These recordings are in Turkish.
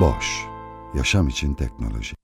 Boş, yaşam için teknoloji.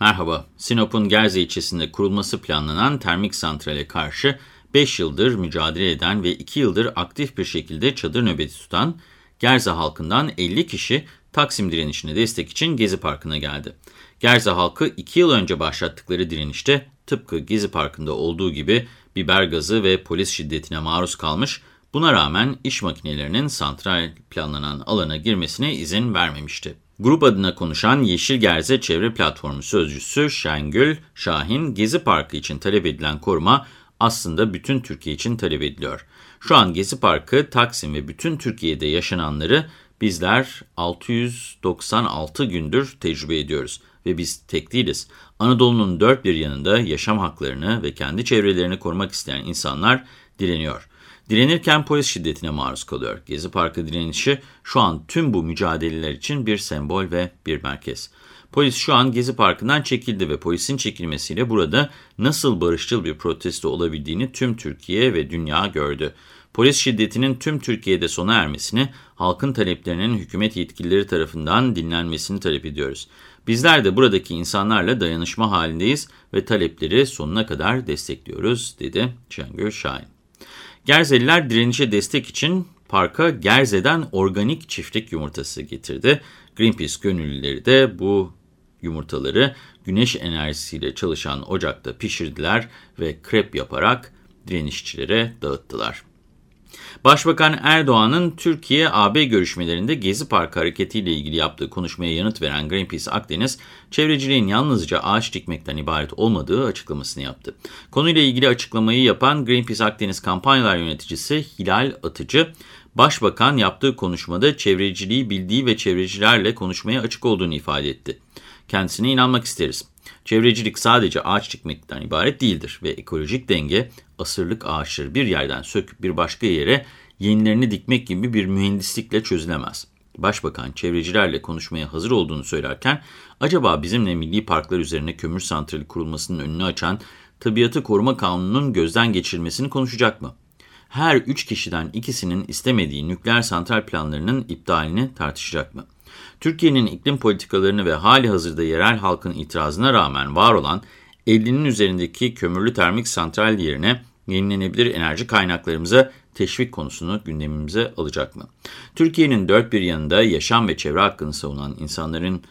Merhaba, Sinop'un Gerze ilçesinde kurulması planlanan termik santrale karşı 5 yıldır mücadele eden ve 2 yıldır aktif bir şekilde çadır nöbeti tutan Gerze halkından 50 kişi Taksim direnişine destek için Gezi Parkı'na geldi. Gerze halkı 2 yıl önce başlattıkları direnişte tıpkı Gezi Parkı'nda olduğu gibi biber gazı ve polis şiddetine maruz kalmış, buna rağmen iş makinelerinin santral planlanan alana girmesine izin vermemişti. Grup adına konuşan Yeşil Gerze Çevre Platformu Sözcüsü Şengül Şahin, Gezi Parkı için talep edilen koruma aslında bütün Türkiye için talep ediliyor. Şu an Gezi Parkı, Taksim ve bütün Türkiye'de yaşananları bizler 696 gündür tecrübe ediyoruz ve biz tek değiliz. Anadolu'nun dört bir yanında yaşam haklarını ve kendi çevrelerini korumak isteyen insanlar direniyor. Direnirken polis şiddetine maruz kalıyor. Gezi Parkı direnişi şu an tüm bu mücadeleler için bir sembol ve bir merkez. Polis şu an Gezi Parkı'ndan çekildi ve polisin çekilmesiyle burada nasıl barışçıl bir protesto olabildiğini tüm Türkiye ve dünya gördü. Polis şiddetinin tüm Türkiye'de sona ermesini, halkın taleplerinin hükümet yetkilileri tarafından dinlenmesini talep ediyoruz. Bizler de buradaki insanlarla dayanışma halindeyiz ve talepleri sonuna kadar destekliyoruz, dedi Şengül Şahin. Gerzeliler direnişe destek için parka Gerze'den organik çiftlik yumurtası getirdi. Greenpeace gönüllüleri de bu yumurtaları güneş enerjisiyle çalışan ocakta pişirdiler ve krep yaparak direnişçilere dağıttılar. Başbakan Erdoğan'ın Türkiye-AB görüşmelerinde Gezi Parkı hareketiyle ilgili yaptığı konuşmaya yanıt veren Greenpeace Akdeniz, çevreciliğin yalnızca ağaç dikmekten ibaret olmadığı açıklamasını yaptı. Konuyla ilgili açıklamayı yapan Greenpeace Akdeniz kampanyalar yöneticisi Hilal Atıcı, Başbakan yaptığı konuşmada çevreciliği bildiği ve çevrecilerle konuşmaya açık olduğunu ifade etti. Kendisine inanmak isteriz. Çevrecilik sadece ağaç dikmekten ibaret değildir ve ekolojik denge asırlık ağaçları bir yerden söküp bir başka yere yenilerini dikmek gibi bir mühendislikle çözülemez. Başbakan çevrecilerle konuşmaya hazır olduğunu söylerken acaba bizimle milli parklar üzerine kömür santrali kurulmasının önünü açan Tabiatı Koruma Kanunu'nun gözden geçirilmesini konuşacak mı? Her üç kişiden ikisinin istemediği nükleer santral planlarının iptalini tartışacak mı? Türkiye'nin iklim politikalarını ve hali hazırda yerel halkın itirazına rağmen var olan 50'nin üzerindeki kömürlü termik santral yerine yenilenebilir enerji kaynaklarımıza teşvik konusunu gündemimize alacak mı? Türkiye'nin dört bir yanında yaşam ve çevre hakkını savunan insanların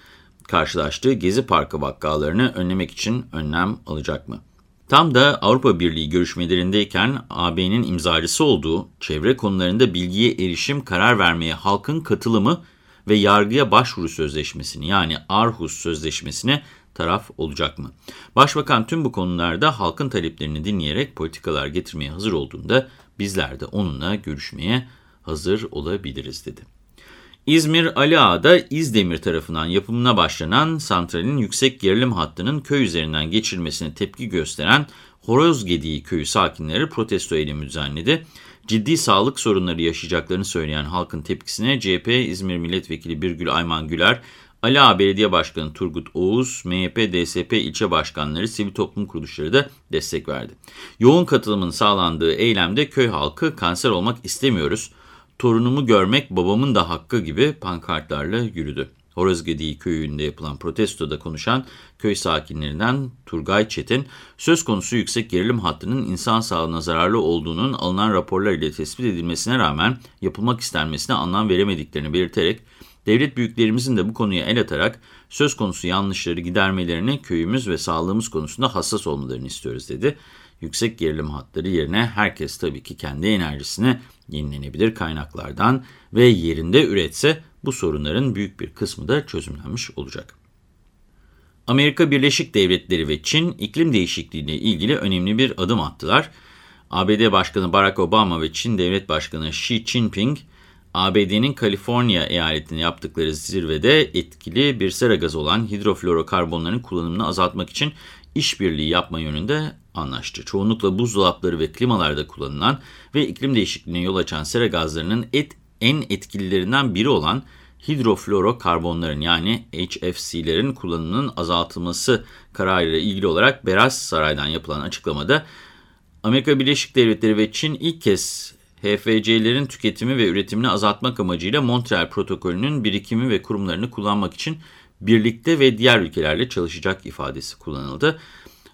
karşılaştığı Gezi Parkı vakalarını önlemek için önlem alacak mı? Tam da Avrupa Birliği görüşmelerindeyken AB'nin imzacısı olduğu çevre konularında bilgiye erişim, karar vermeye halkın katılımı ve yargıya başvuru sözleşmesini yani Arhus sözleşmesine taraf olacak mı? Başbakan tüm bu konularda halkın taleplerini dinleyerek politikalar getirmeye hazır olduğunda bizler de onunla görüşmeye hazır olabiliriz dedi. İzmir Ali Ağa'da İzdemir tarafından yapımına başlanan santralin yüksek gerilim hattının köy üzerinden geçirilmesine tepki gösteren Horozgediği köyü sakinleri protesto eylemi düzenledi. Ciddi sağlık sorunları yaşayacaklarını söyleyen halkın tepkisine CHP İzmir Milletvekili Birgül Ayman Güler, Ali Ağa Belediye Başkanı Turgut Oğuz, MHP, DSP ilçe başkanları, sivil toplum kuruluşları da destek verdi. Yoğun katılımın sağlandığı eylemde köy halkı kanser olmak istemiyoruz, torunumu görmek babamın da hakkı gibi pankartlarla yürüdü. Horozgediği köyünde yapılan protestoda konuşan köy sakinlerinden Turgay Çetin, söz konusu yüksek gerilim hattının insan sağlığına zararlı olduğunun alınan raporlar ile tespit edilmesine rağmen yapılmak istenmesine anlam veremediklerini belirterek, devlet büyüklerimizin de bu konuya el atarak söz konusu yanlışları gidermelerini köyümüz ve sağlığımız konusunda hassas olmalarını istiyoruz dedi. Yüksek gerilim hatları yerine herkes tabii ki kendi enerjisini yenilenebilir kaynaklardan ve yerinde üretse bu sorunların büyük bir kısmı da çözümlenmiş olacak. Amerika Birleşik Devletleri ve Çin iklim değişikliği ile ilgili önemli bir adım attılar. ABD Başkanı Barack Obama ve Çin Devlet Başkanı Xi Jinping, ABD'nin Kaliforniya eyaletinde yaptıkları zirvede etkili bir sera gazı olan hidroflorokarbonların kullanımını azaltmak için işbirliği yapma yönünde anlaştı. Çoğunlukla buzdolapları ve klimalarda kullanılan ve iklim değişikliğine yol açan sera gazlarının et, en etkililerinden biri olan hidroflorokarbonların yani HFC'lerin kullanımının azaltılması kararıyla ilgili olarak Beyaz Saray'dan yapılan açıklamada Amerika Birleşik Devletleri ve Çin ilk kez HFC'lerin tüketimi ve üretimini azaltmak amacıyla Montreal protokolünün birikimi ve kurumlarını kullanmak için birlikte ve diğer ülkelerle çalışacak ifadesi kullanıldı.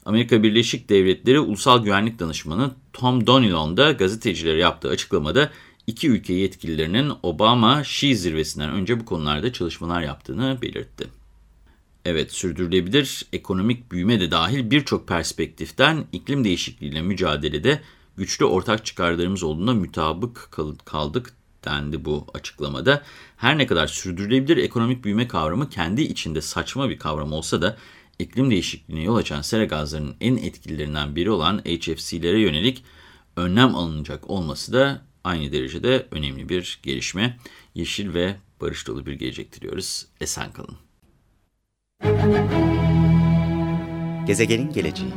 Amerika Birleşik Devletleri Ulusal Güvenlik Danışmanı Tom Donilon da gazetecilere yaptığı açıklamada iki ülke yetkililerinin Obama-Şii zirvesinden önce bu konularda çalışmalar yaptığını belirtti. Evet, sürdürülebilir ekonomik büyüme de dahil birçok perspektiften iklim değişikliğiyle mücadelede güçlü ortak çıkarlarımız olduğuna mütabık kaldık dendi bu açıklamada. Her ne kadar sürdürülebilir ekonomik büyüme kavramı kendi içinde saçma bir kavram olsa da iklim değişikliğine yol açan sera gazlarının en etkililerinden biri olan HFC'lere yönelik önlem alınacak olması da aynı derecede önemli bir gelişme. Yeşil ve barış dolu bir gelecek diliyoruz. Esen kalın. Gezegenin geleceği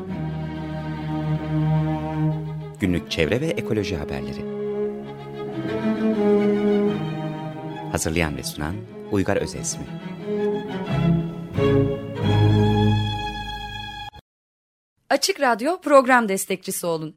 Günlük çevre ve ekoloji haberleri Hazırlayan ve sunan Uygar Özesmi Açık Radyo program destekçisi olun.